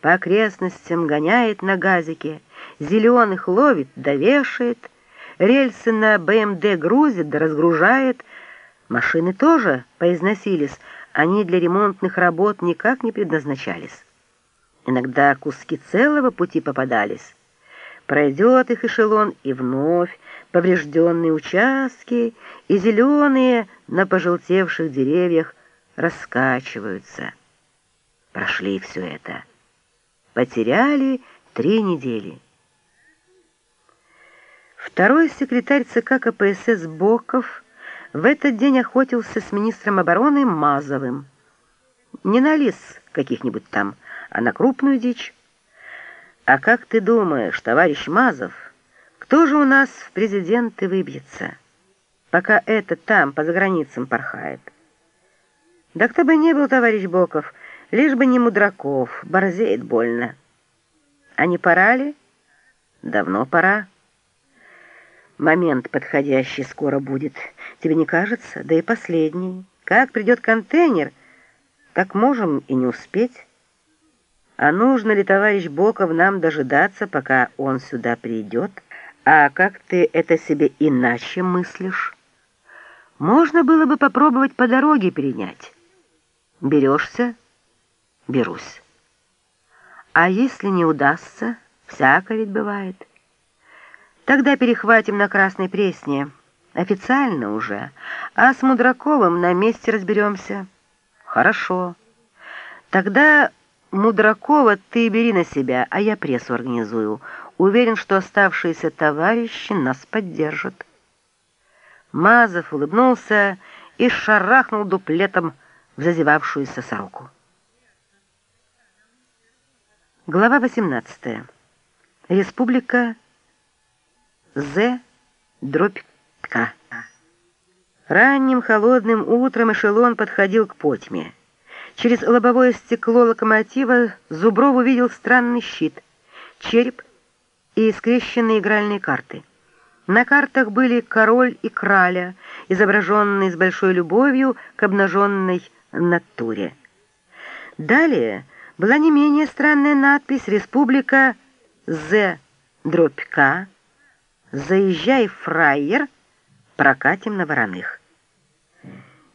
по окрестностям гоняет на газике, зеленых ловит да рельсы на БМД грузит да разгружает. Машины тоже поизносились, они для ремонтных работ никак не предназначались. Иногда куски целого пути попадались. Пройдет их эшелон, и вновь поврежденные участки и зеленые на пожелтевших деревьях раскачиваются. Прошли все это. Потеряли три недели. Второй секретарь ЦК КПСС Боков в этот день охотился с министром обороны Мазовым. Не на лис каких-нибудь там, а на крупную дичь. А как ты думаешь, товарищ Мазов, кто же у нас в президенты выбьется, пока этот там по заграницам порхает? Да кто бы ни был, товарищ Боков, лишь бы не Мудраков, борзеет больно. А не пора ли? Давно пора. Момент подходящий скоро будет. Тебе не кажется? Да и последний. Как придет контейнер, так можем и не успеть. А нужно ли, товарищ Боков, нам дожидаться, пока он сюда придет? А как ты это себе иначе мыслишь? Можно было бы попробовать по дороге перенять. Берешься? Берусь. А если не удастся, всяко ведь бывает. Тогда перехватим на Красной Пресне. Официально уже. А с Мудраковым на месте разберемся. Хорошо. Тогда Мудракова ты бери на себя, а я прессу организую. Уверен, что оставшиеся товарищи нас поддержат. Мазов улыбнулся и шарахнул дуплетом в зазевавшуюся сороку. Глава 18. Республика З. Дробь К. Ранним холодным утром эшелон подходил к потьме. Через лобовое стекло локомотива Зубров увидел странный щит, череп и скрещенные игральные карты. На картах были король и краля, изображенные с большой любовью к обнаженной натуре. Далее была не менее странная надпись «Республика З. Дробь К. Заезжай, фраер, прокатим на вороных».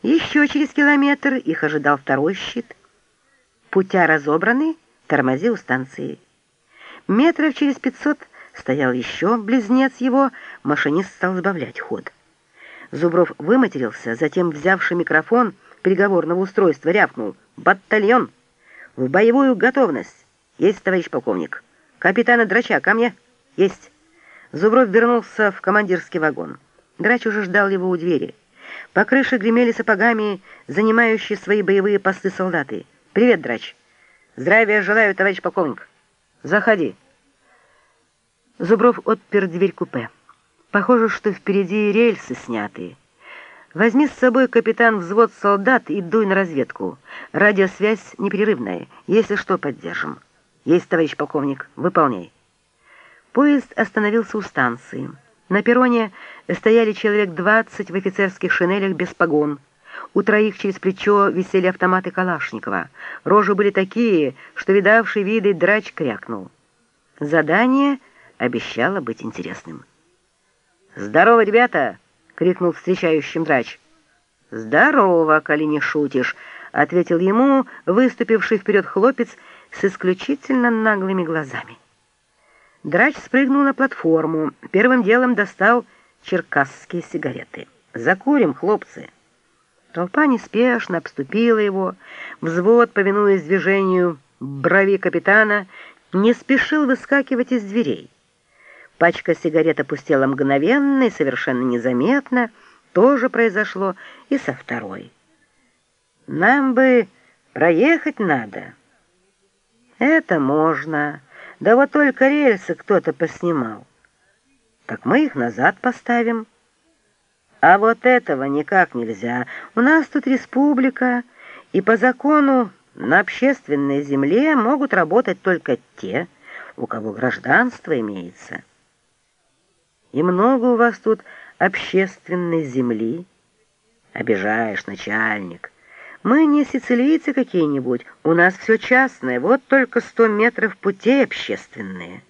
Еще через километр их ожидал второй щит. Путя разобраны, тормози у станции. Метров через пятьсот стоял еще близнец его, машинист стал сбавлять ход. Зубров выматерился, затем, взявший микрофон переговорного устройства, рявкнул «Батальон! В боевую готовность! Есть, товарищ полковник! Капитана Драча, ко мне! Есть!» Зубров вернулся в командирский вагон. Драч уже ждал его у двери. По крыше гремели сапогами занимающие свои боевые посты солдаты. «Привет, драч!» «Здравия желаю, товарищ полковник!» «Заходи!» Зубров отпер дверь купе. Похоже, что впереди рельсы снятые. Возьми с собой капитан взвод солдат и дуй на разведку. Радиосвязь непрерывная. Если что, поддержим. Есть, товарищ полковник. Выполняй. Поезд остановился у станции. На перроне стояли человек двадцать в офицерских шинелях без погон. У троих через плечо висели автоматы Калашникова. Рожи были такие, что видавший виды драч крякнул. Задание обещало быть интересным. «Здорово, ребята!» — крикнул встречающим драч. «Здорово, коли не шутишь!» — ответил ему выступивший вперед хлопец с исключительно наглыми глазами. Драч спрыгнул на платформу, первым делом достал черкасские сигареты. «Закурим, хлопцы!» Толпа неспешно обступила его. Взвод, повинуясь движению брови капитана, не спешил выскакивать из дверей. Пачка сигарет опустела мгновенно и совершенно незаметно. Тоже произошло и со второй. «Нам бы проехать надо». «Это можно». Да вот только рельсы кто-то поснимал. Так мы их назад поставим. А вот этого никак нельзя. У нас тут республика, и по закону на общественной земле могут работать только те, у кого гражданство имеется. И много у вас тут общественной земли. Обижаешь, начальник. Мы не сицилийцы какие-нибудь, у нас все частное, вот только сто метров путей общественные».